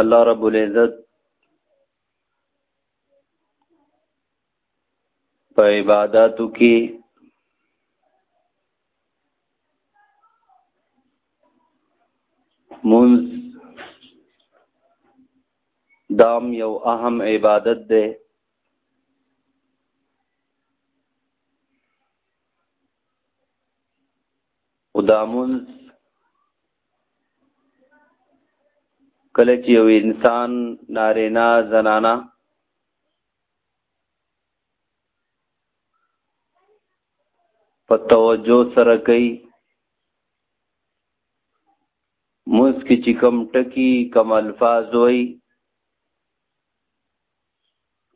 الله رب العزت په عبادتو کې منز دام یو اهم عبادت ده او دا مونږ کله چې یو انسان نارینا زنانا په توجه سره کوي مونږ کې چې کم ټکی کم الفاظ وای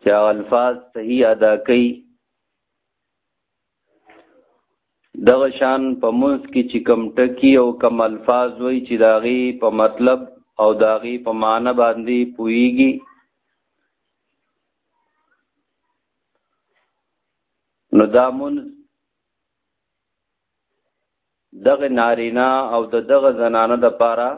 چې الفاظ صحیح ادا کوي دغه شان په منځ کې چې کم ټکی او کم الفاظ وي چې داغي په مطلب او داغي په معنی باندې پويږي نو دا منځ دغه نارینا او د دغه زنانه د پاره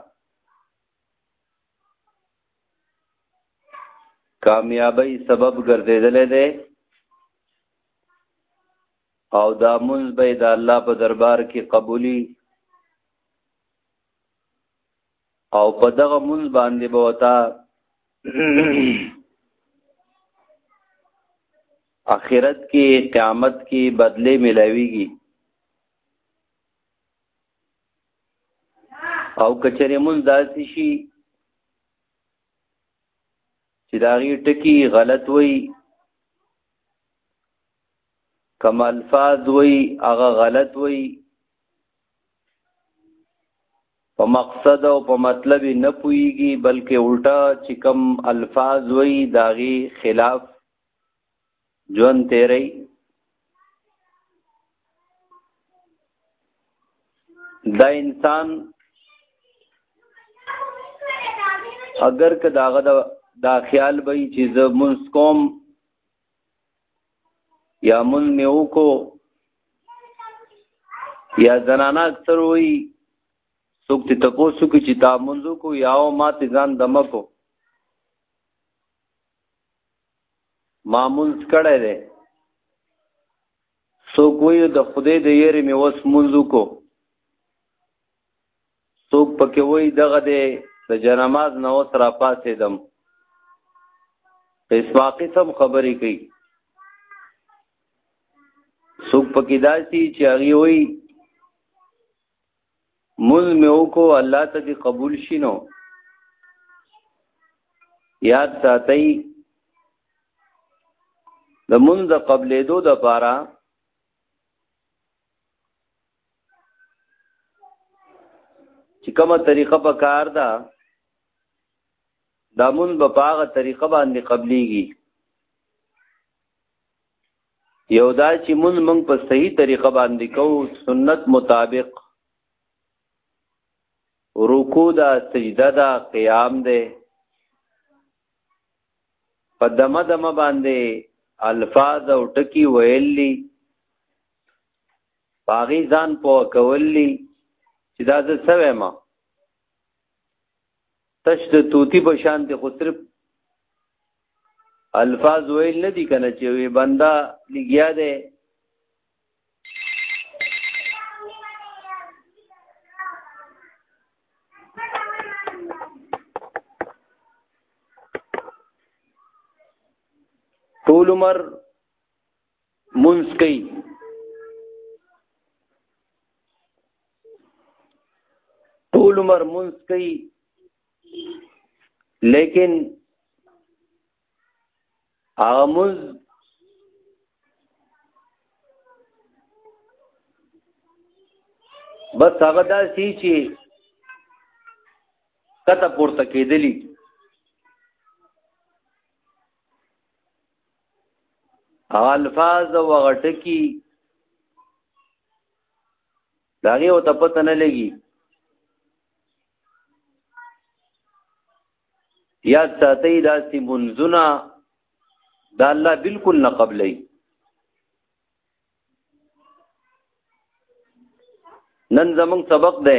کامیابی سبب ګرځیدل دی او دا منځ به د الله په دربار کې قبولي او په دغه منځ باندې به وتا اخرت کې قیامت کې بدله ملاويږي او کچره مون داسي شي چې دا غي ټکی غلط وي کم الفاظ وی هغه غلط وی په مقصد او په مطلب نه پويږي بلکې الټا چې کم الفاظ وی داغي خلاف ژوند تیری دا انسان اگر که داغه دا, دا خیال به چې زه منس کوم یا مون می وکو یا زنانا اکثر وی څوک ته تاسو کې چې تا مونږ کو یا او ما ته ځان دمکو ما مونږ کړه دې څوک وی د خدای د یری می وس مونږ کو څوک پکې وای دغه دی د جنماز نو سره پاسې دم په اسما قسم خبرې کوي څوک پکې داسي چې هغه وای مول مې وکړو الله ته دې قبول شینو یاد ساتئ د مونږ د قبلې دو د پاره چې کومه طریقه په کار ده دا مونږ به په هغه طریقه باندې قبليږي یو دا چې مونږ مونږ په صحیح طریقه باندې کوو سنت مطابق رکوع دا سجده دا قیام دی په دمه دمه باندې الفاظ او ټکی ویلی باغی ځان په کولی چې دا زه سوې ما تش د توتی په شان ته خو صرف الفاظ ویل نه دي کنه چې وی بندا لګیا ده ټول عمر منځ کوي ټول عمر منځ کوي لیکن هغه منځ بس هغه داسي چې کته پورته کېدلی الفاظ د وغټکی داغه او تپت نه لګي یا ساتي داسې منزونه دا الله بالکل نه قبلې نن زمون سبق ده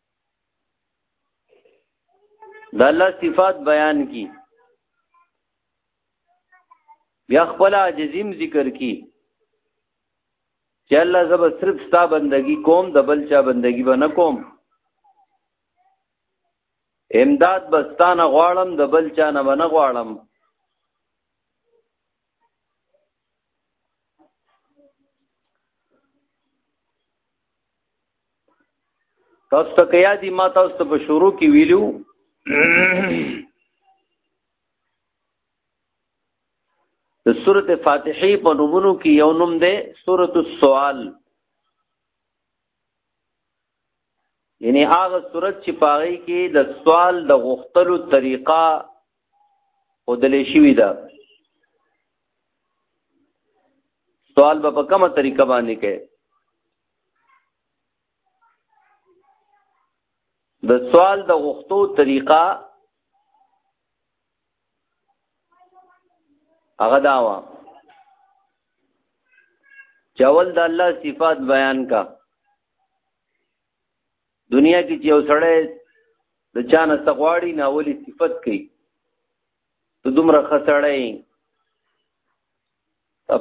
د الله صفات بیان کی بیا خپل عاجزیم ذکر کی چې الله زب صرف ستا بندگی کوم د بل چا بندگی به نه کوم امداد بستانه غواړم د بل چا نه به نه غواړم تاسو ته کیا دي ما تاسو ته په شروع کې ویلو د سورته فاتحه په نومونو کې یو نوم دی سورته السوال یعنی هغه سورته چې پاره کې د سوال د غختلو طریقه او د لشي ده سوال به په کومه طریقه باندې کوي د سوال د غختو طریقه هغه داوا چاول د الله صفات بیان کا دنیا کې چې یو سړی د چانه سغواړي نه ولي صفت کوي ته دومره خسړی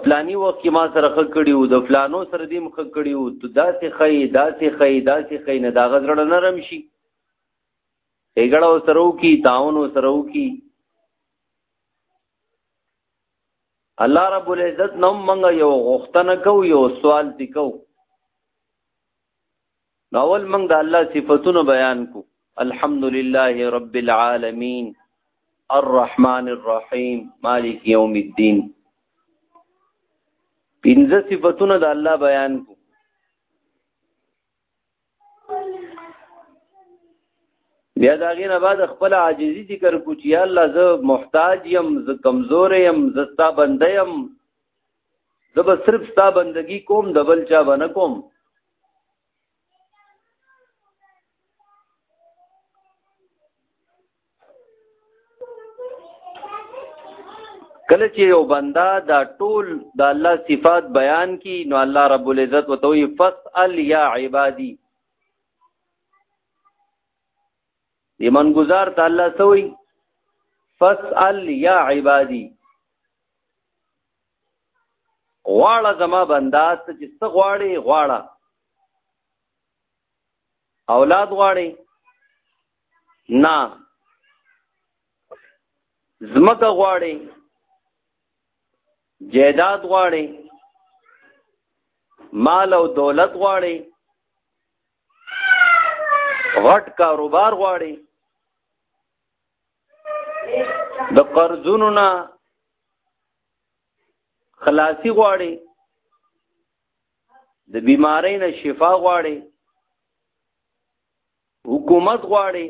پلانی وخت کې ما سره خک کړیو د فلانو سره دیم خک کړیو ته داسې خی داسې خی داسې خی نه دا غزړه نرم شي ایګړه سره وکي تاون سره وکي الله رب العزت نوم منګه یو غختنه کو یو سوال دی کو ناول موږ د الله صفاتونه بیان کو الحمدلله رب العالمین الرحمن الرحیم مالک یوم الدین پنځه صفاتونه د الله بیان کو بیا دا غي نه بعد خپل عاجزي ذکر کو چې الله زه محتاج يم زه کمزور يم زستا بنده يم زه به صرف ستا بندگی کوم د بل چا به نه کوم کله چې یو بندا دا ټول د الله صفات بیان کی نو الله رب العزت وتوی فسأل یا عبادی ایمان گزار ته الله سوی فسأل یا عبادی غواړه زما بندا ته چې څه غواړي غواړه اولاد غواړي نه زمکه غواړي جیداد غواړي مال او دولت غواړي غټ کاروبار غواړي د قرضونو نه خلاصي غواړي د بیماری نه شفا غواړي حکومت غواړي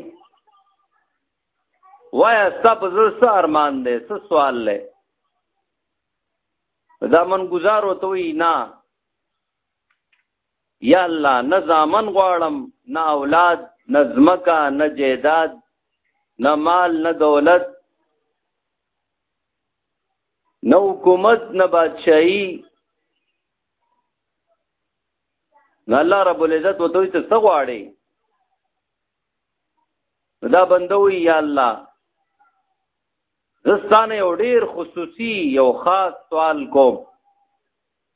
وایا ستا په زړه څه ارمان دی څه سوال دی دا من گزار وته وی نه یا الله نه زامن غواړم نه اولاد نه زمکا نه جیداد نه مال نه دولت نه حکومت نه بادشاہي نو الله رب العزت وته ته څه غواړي دا بندوي یا الله زستانه یو ډیر خصوصي یو خاص سوال کوم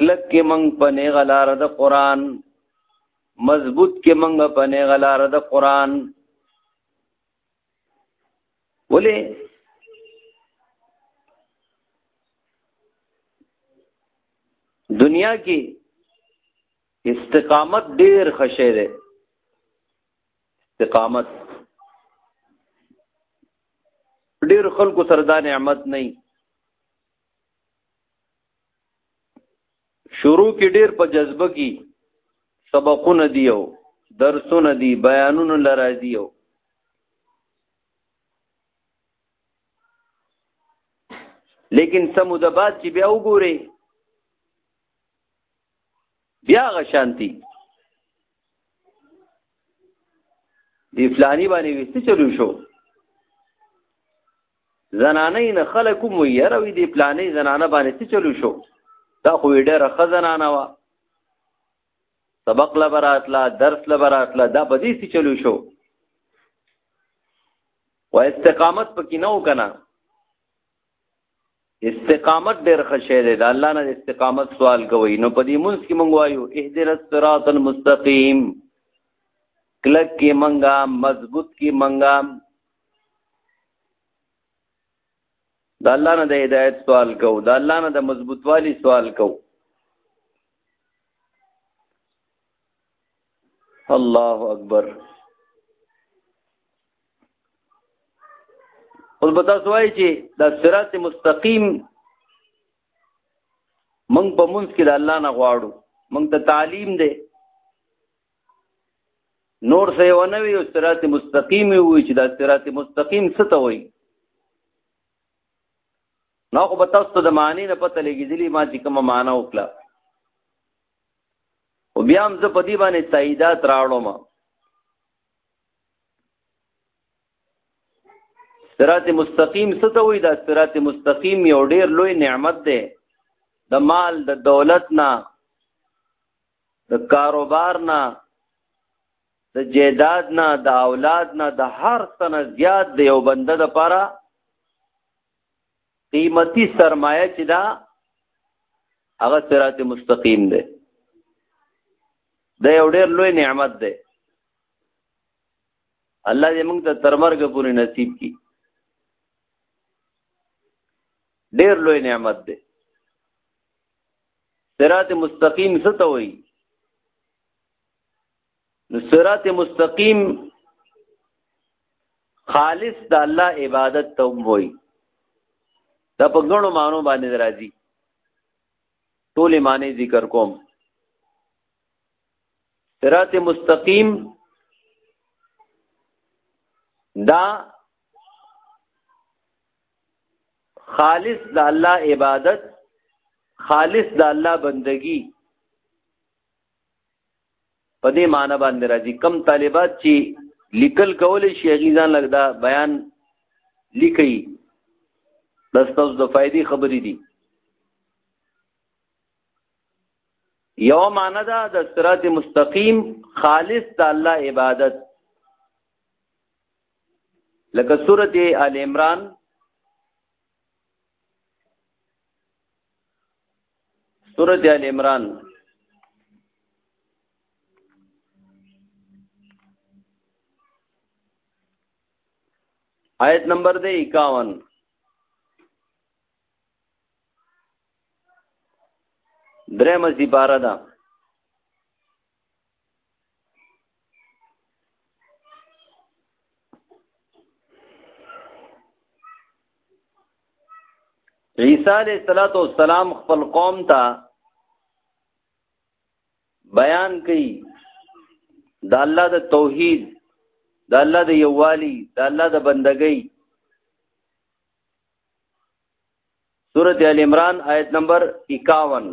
کلک کې منګ په نه غلار د قران مضبوط کې منګ په نه غلار د قران ولې دنیا کې استقامت ډیر خشه ده استقامت ډیر خلکو سره دا نعمت نه شروع کې ډیر په جذبه کې سبقونه دیو درسونه دی بیانونه لرا دیو لیکن سمود بعد چې بیا وګوري بیا غ شانتی دی فلانی باندې وسته چلو شو زنانه نه خلک مو یره وی دی پلانې زنانه باندې څه چلو شو دا خو ډېره خزنانه وا سبق لبراتلا درس لبراتلا دا په دې څه چلو شو و استقامت پکې نه وکنه استقامت ډېر خشه دی دا الله نه استقامت سوال کوي نو په دې مونږ کې مونږ وایو اهدر الصراط المستقیم کلک کې منګا مضبوط کې منګا د الله نه د هدایت سوال کو د الله نه د مضبوطوالي سوال کو الله اکبر اوس به تاسو وایي چې د صراط مستقیم موږ په منځ کې د الله نه غواړو موږ ته تعلیم دی نور څه یو نه وی او صراط مستقیم وی چې دا صراط مستقیم څه ته وایي نو خو به تاسو ته د معنی نه پته لګېدلی ما چې کومه معنا وکړه او بیا هم زه په دې باندې تاییدات راوړم صراط مستقیم څه ته وایي دا صراط مستقیم یو ډیر لوی نعمت دی د مال د دولت نه د کاروبار نه د جیداد نه د اولاد نه د هر څه نه زیات د یو بنده د پاره قیمتي سرمایه چې دا هغه صراط مستقیم دی دا یو ډېر لوی نعمت دی الله دې موږ ته تر مرګه پورې نصیب کړي ډېر لوی نعمت دی صراط مستقیم څه ته وایي نو صراط مستقیم خالص د الله عبادت ته وایي دا په ګڼو مانو باندې راځي ټول معنی ذکر کوم صراط مستقیم دا خالص د الله عبادت خالص د الله بندگی په دې معنی باندې راځي کم طالبات چې لیکل کول شي غیزان لګدا بیان لیکي دستوس د فائدې خبرې دي یو معنی دا د صراط مستقیم خالص د الله عبادت لکه سورته ال عمران سورته ال عمران آیت نمبر دے 51 درمه سپاره ده عیسی علیہ الصلوۃ والسلام خپل قوم ته بیان کړي د الله د توحید د الله د یووالي د الله د بندګۍ سورۃ ال عمران آیت نمبر 51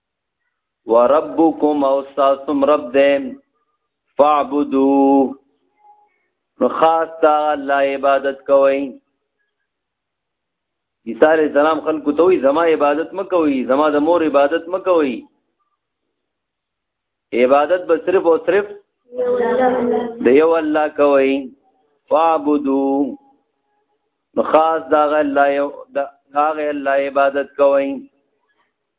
وربکم او ساسم رب دې فعبدو نو خاص تا الله عبادت کوئ عیسی علی السلام خلکو ته وی زما عبادت مکوئ زما د مور عبادت مکوئ عبادت به صرف او صرف د یو الله کوي فعبدو نو خاص دا غ الله یو دا غ الله عبادت کوي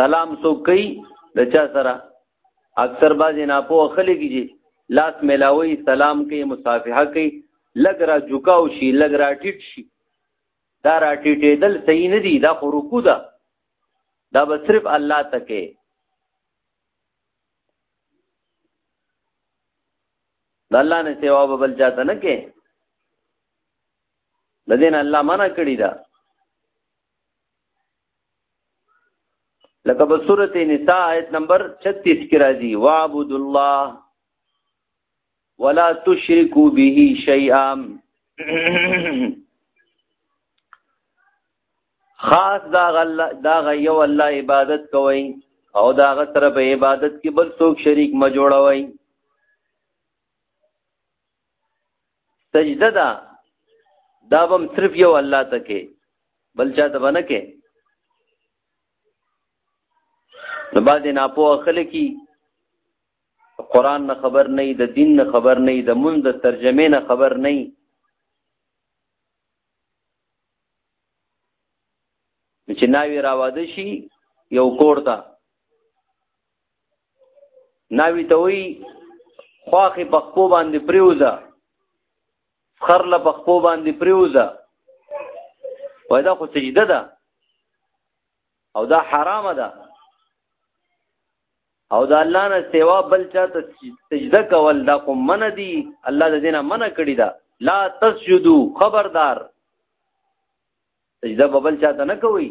سلام سو کوي د چا سره اکثر بعضی ناپو خلې کیږي لاس ملاوي سلام کوي مصافحه کوي لګ را جوکاو شي لګ را ټیټ شي دا را ټیټېدل صحیح نه دي دا خو رکو ده دا به صرف الله تکي د الله نه سیوا به بل چاته نه کې د دین الله منع کړی دا لکه په سورته نساء آیت نمبر 36 کې راځي واعبد الله ولا تشركوا به شيئا خاص دا غل دا غيو الله عبادت کوي او دا غ سره په عبادت کې بل څوک شریک ما جوړوي سجده دا دا بم صرف یو الله ته کې بل چا ته باندې کې نو بعد نه په اخل کې قران نه خبر نه د دین نه خبر نه د مون د ترجمه نه خبر نه چې ناوی راواده شي یو کور ته ناوی ته وی خواخې په خپو باندې پریوزه خر له په خپو باندې پریوزه وای دا خو سجده ده او دا حرام ده او دا الله نه سیوا بل چاته سجده کول دا کوم من دي الله د دینه منع کړی دا لا تسجدو خبردار سجده بل چاته نه کوي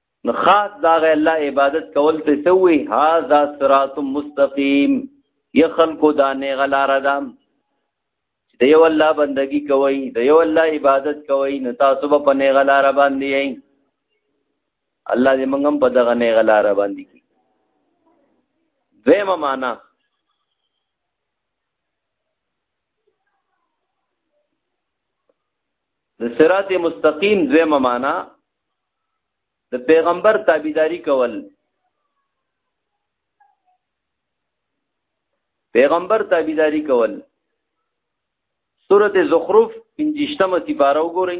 نو خاص دا غي الله عبادت کول ته سوي هاذا صراط مستقيم ي خلقو دا نه غلار ده د یو الله بندگی کوي د یو الله عبادت کوي نو تاسو په نه غلار باندې یې الله دې موږ هم په دغه نه غلار باندې کی دیمه معنا د صراط مستقیم دیمه معنا د پیغمبر تابعداري کول پیغمبر تابعداري کول سورته زخرف 25مه سپاره وګورئ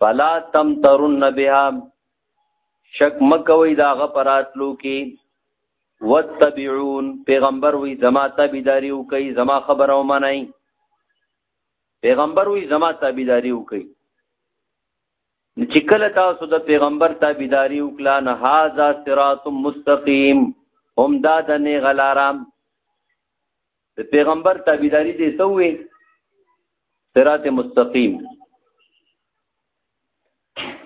فلا تمترن بها شک مکوي دا غ پراتلو کې وتتبعون پیغمبر وی زما تابعداري وکي زما خبره ومني پیغمبر وی زما تابعداري وکي چې کله تاسو د پیغمبر تابعداري وکړه نه هاذا صراط مستقیم هم دا د نه غلارام د پیغمبر تابعداري دې څه وي صراط مستقیم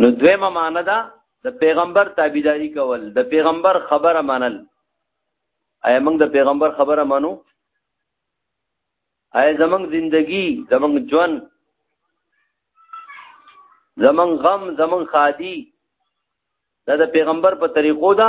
نو دویمه معنی ده د پیغمبر تابعداري کول د پیغمبر خبره منل ایا موږ د پیغمبر خبره مانو ایا زمنګ زندگی زمنګ ژوند زمنګ غم زمنګ خادي دا د پیغمبر په طریقو ده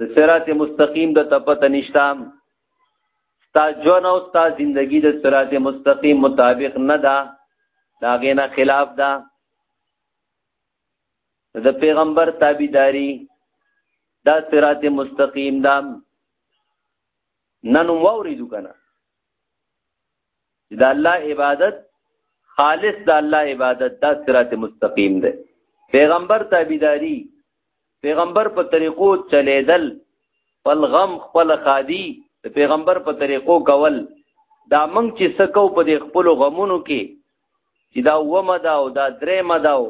د صراط مستقیم د تپت نشتا ستا جون او ستا زندگی د صراط مستقیم مطابق نه ده دا غینا خلاف ده د پیغمبر تابعداري دا صراط مستقیم ده نن ووریدو کنه دا الله عبادت خالص د الله عبادت دا صراط مستقیم ده پیغمبر تابعداري پیغمبر په طریقو چلیدل پل غم خپل خادي د پیغمبر په طریقو کول دا موږ چې سکو په دې خپل غمونو کې چې دا ومه دا او دا درې مه دا او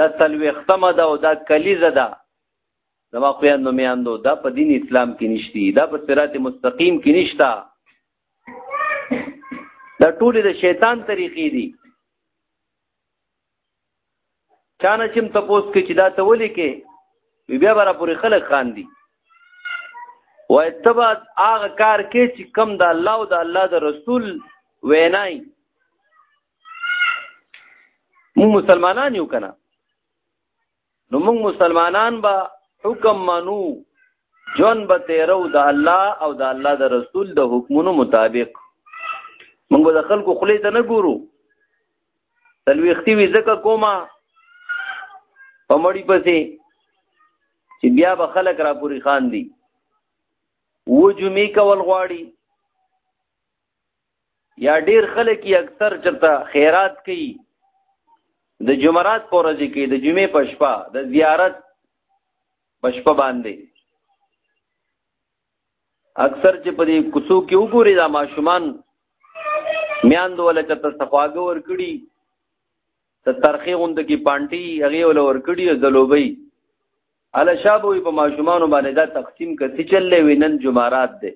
دا سلوختمه دا او دا کلیزه دا زما خویندو میاندو دا په دین اسلام کې نشتی دا په صراط مستقیم کې نشتا دا ټول د شیطان طریقې دي چانه چې تپوس کې چې دا ته ولي کې بیا برا پورې خلک خاندي وای تبا هغه کار کې چې کم د الله او د الله د رسول وینای مو مسلمانان یو کنه نو موږ مسلمانان به حکم منو جون به تیرو د الله او د الله د رسول د حکمونو مطابق موږ به د خلکو خلی ته نه ګورو تلويختی وی زکه کومه پمړی پسې چې بیا به خلک را پوری خان دي و جمعې کول غواړي یا ډیر خلک یې اکثر چرته خیرات کوي د جمعرات پر ورځ کې د جمعې په شپه د زیارت په شپه باندې اکثر چې په دې کوڅو کې وګوري دا ماشومان میاند ولا چرته صفاګه ور کړی ته ترخی غوند کې پانټي هغه ول ور کړی د لوبي اله شابوي په ماشومان باندې دا تقسیم کړي چلې وینن جمعرات ده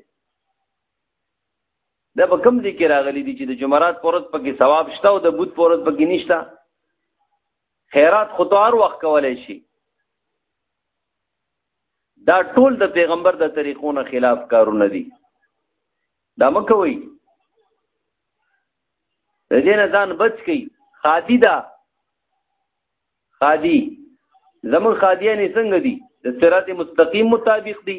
دا په کوم ذکر راغلي دي چې د جمعرات پورت پکې ثواب شته او د بوت پورت پکې نشته خیرات خو ته هر وخت کولای شي دا ټول د پیغمبر د طریقونو خلاف کارونه دي دا مکوي د دې نه ځان بچ کی خادی دا خادی زمون خادیانی څنګه دي د صراط مستقیم مطابق دي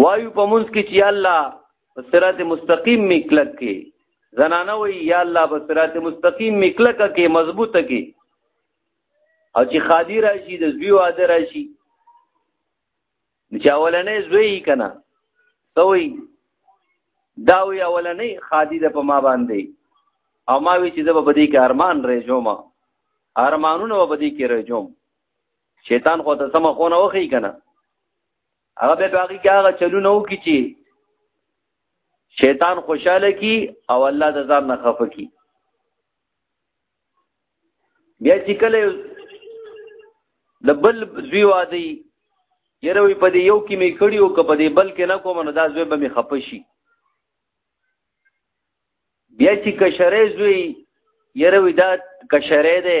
وایو په منځ کې چې الله صراط مستقیم می کلک کې زنانه وی یا الله په صراط مستقیم می کلک کې مضبوطه کې او چې خادی راشي د زوی واده راشي چې اولنې زوی کنا سوی دا وی اولنې خادی د په ما باندې او ما وی چې د په دې کې ارمان رېجوم ارمانونه په دې کې رېجوم شیطان خو ته سم خونه وخی کنا هغه به باقی کې هغه چلونه وکړي چې شیطان خوشاله کی او الله د ځان نه خفه کی بیا چې کله د بل زوی وادي یره وی په دې یو کې می کړی او په دې بل کې نه کوم نو دا زوی به می خفه شي بیا چې کشرې زوی یره وی دا کشرې ده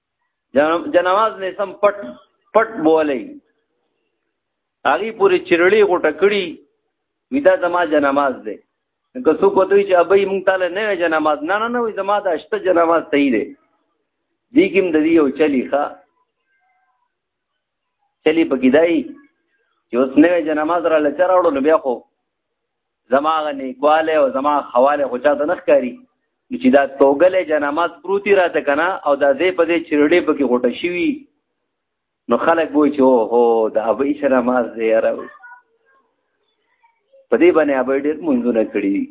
جنواز نه سم پټ پټ بولې هغه پوری چرړی غټه کړی ودا زما جنماز دی که څوک وته چې ابي مونږ تعالی نه جنماز نه نه نه وي زما د اشته جنماز ته دی دی کوم د دې یو چلی ښا چلی پکې دی چې اوس نه جنماز را لچراوړو نو بیا خو زما غ نیکواله او زما خواله خو چاته نه ښکاری چې دا توګلې جنامات پروتي راته کنه او دا دې په دې چرړې په کې غټه شوی نو خلک وای چې او هو دا ابي سره ماز دې یاره په دې باندې ابي ډېر منځونه کړی دي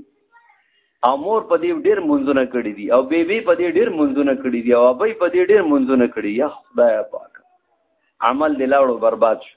او مور په دې ډېر منځونه کړی دي او بیبي په دې ډېر منځونه کړی دي او ابي په دې ډېر منځونه کړی یا خدای پاک عمل دلاړو برباد شو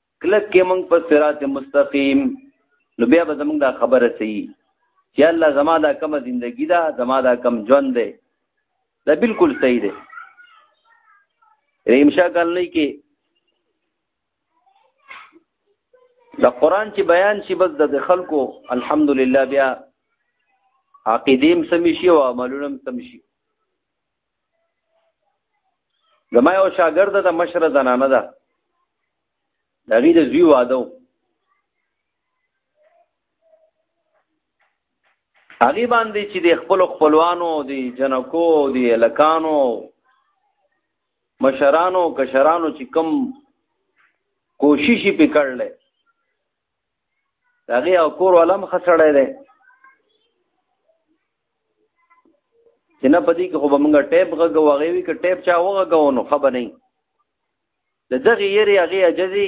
کلک کې موږ په صراط مستقیم نو بیا به زموږ دا خبره صحیح چې الله زما دا کومه زندگی ده زما دا کم ژوند ده دا بالکل صحیح ده ریمشا کال نه کې د قران چې بیان شي بس د خلکو الحمدلله بیا عقیدیم سم شي او عملونم سم شي زما یو شاګرد د مشره زنانه ده د هغې د زوی واده و هغې باندې چې د خپلو خپلوانو د جنکو د هلکانو مشرانو کشرانو چې کوم کوشش یې پې کړلی هغه او کور ولم خسړې ده چې نه پدې کې خو به مونږه ټیپ غږو هغه وی ک ټیپ چا وغږو نو خبر نه د دغه یری هغه اجازي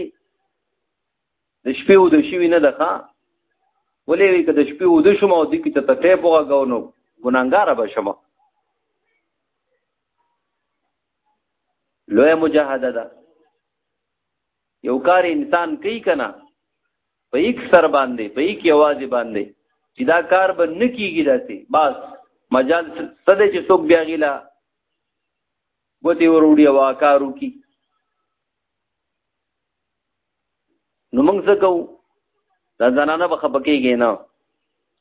د شپې و د شوی نه دخه ولې وی ک د شپې و د شوم او د کې ته ټیپ وغږو نو ګناګار به شمه لوی مجاهده ده یو کار انسان کوي کنه په یک سر باندې په یک आवाज باندې چې دا کار به نه کیږي داسې بس مجال ستده چې څوک بیا غیلا ګوتې وروړي او کارو کی نو موږ څه کوو دا زنانه به خپه کېږي نه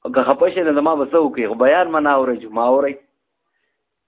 او که خپه شي نو ما به څه وکړي بیان ما نه اوري چې ما اوري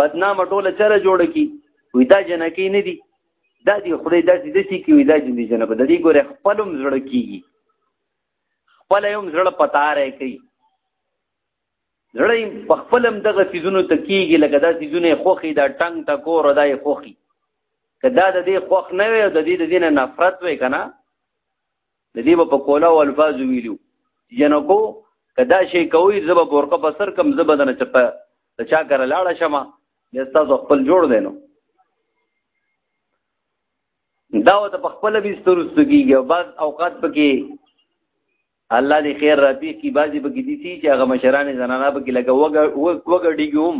بدنامه ټوله چره جوړ کی وی دا جنکی نه دی دا دی خدای داسې دسی کی وی دا جن دی جنب د دې ګوره خپلم زړه کیږي خپل یو زړه پتاره کوي زړه په خپلم دغه سيزونو ته کیږي لکه دا سيزونه خوخي دا ټنګ تا کور دای خوخي کدا د دې خوخ نه وي د دې د دې نه نفرت وي کنه د دې په کولا او الفاظ ویلو جنکو کدا شي کوي زب بورقه په سر کم زب دنه چپه د چا کر لاړه شمه د استاد خپل جوړ دینو دا و ته خپل به سترست کیږي او بعض اوقات پکې الله دې خیر راپی کی بازي پکې دي چې هغه مشران زنانه پکې لګه وګړيږي هم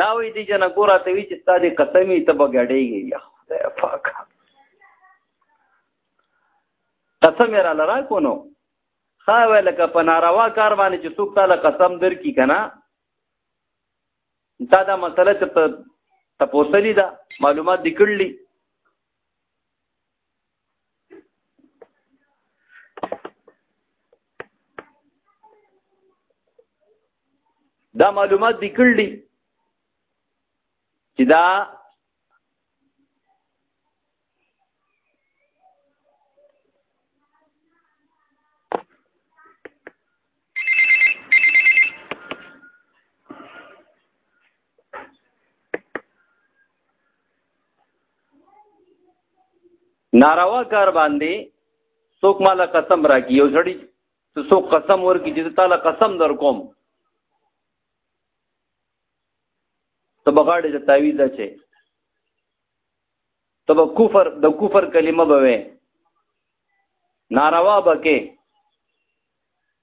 دا وی دی جن ګورا ته وی چې ستا دې قسمی ته بغړېږي یا خدای پاک قسم را لرا کو نو خا وی لکه په ناروا کار باندې چې څوک تعالی قسم در کی کنه دا دا مسله چې تپوسلی دا معلومات دکړلی دا معلومات دی کړلی چې دا ناروا کار باندې څوک مال قسم راکی یو ځړی څوک قسم ورکی چې تعالی قسم در کوم ته بغاړې د تعویذ اچي ته به کفر د کفر کلمه به وې ناروا بکې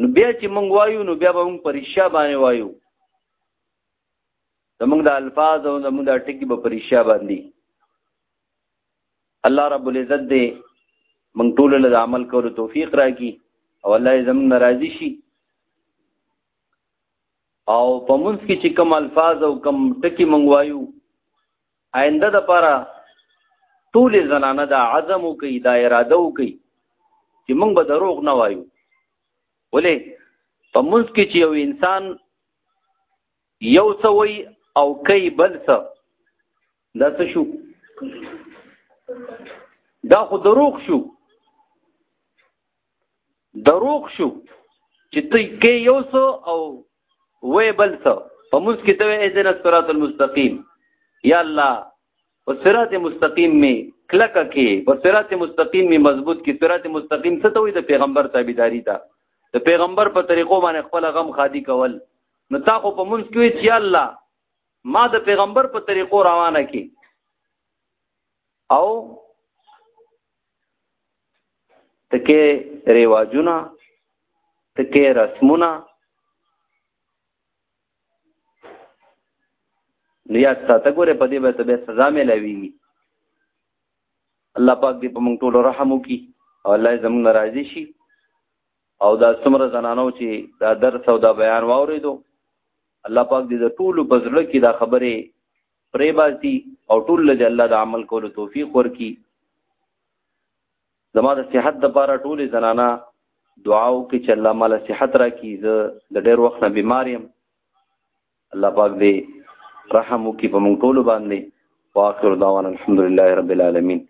نو بیا چې مونږ وایو نو بیا به مونږ پریشا باندې وایو زمونږ د الفاظ او زمونږ د ټکی به پریشا باندې الله رب العزت دې مونږ ټول له عمل کولو توفیق راکړي او الله زمونږ ناراضي شي او په مونږ کې چې کوم الفاظ او کوم ټکی مونږ وایو آینده د پاره ټول زنانه دا عزم کوي دا اراده کوي چې موږ به دروغ نه وایو ولې په منځ کې چې یو انسان یو څه وایي او کوي بل څه دا څه شو دا خو دروغ شو دروغ شو چې ته کې یو څه او وې بل څه په موږ کې ته اذن الصراط المستقيم یا الله په صراط مستقیم می کلک کې په صراط مستقیم می مضبوط کې صراط مستقیم څه ته وي د پیغمبر تابعداري ده د پیغمبر په طریقو باندې خپل غم خادي کول نو تا خو په مونږ کې چې الله ما د پیغمبر په طریقو روانه کې او تکه ریواجونه تکه رسمونه لیا ساته ګوره په دې به ته سزا ملوي الله پاک دې په موږ ټول رحم وکي او الله زموږ ناراضي شي او دا څومره زنانو چې دا درس او دا بیان واورېدو الله پاک دې د ټولو په زړه کې دا خبره پرې باسي او ټول له الله د عمل کولو توفیق ورکي زما د صحت د پاره ټولې زنانا دعا وکړي چې الله مال صحت راکړي زه د ډېر وخت نه بیمار یم الله پاک دې رحم وکړي په موږ ټول باندې واخر دعوانا الحمدلله رب العالمین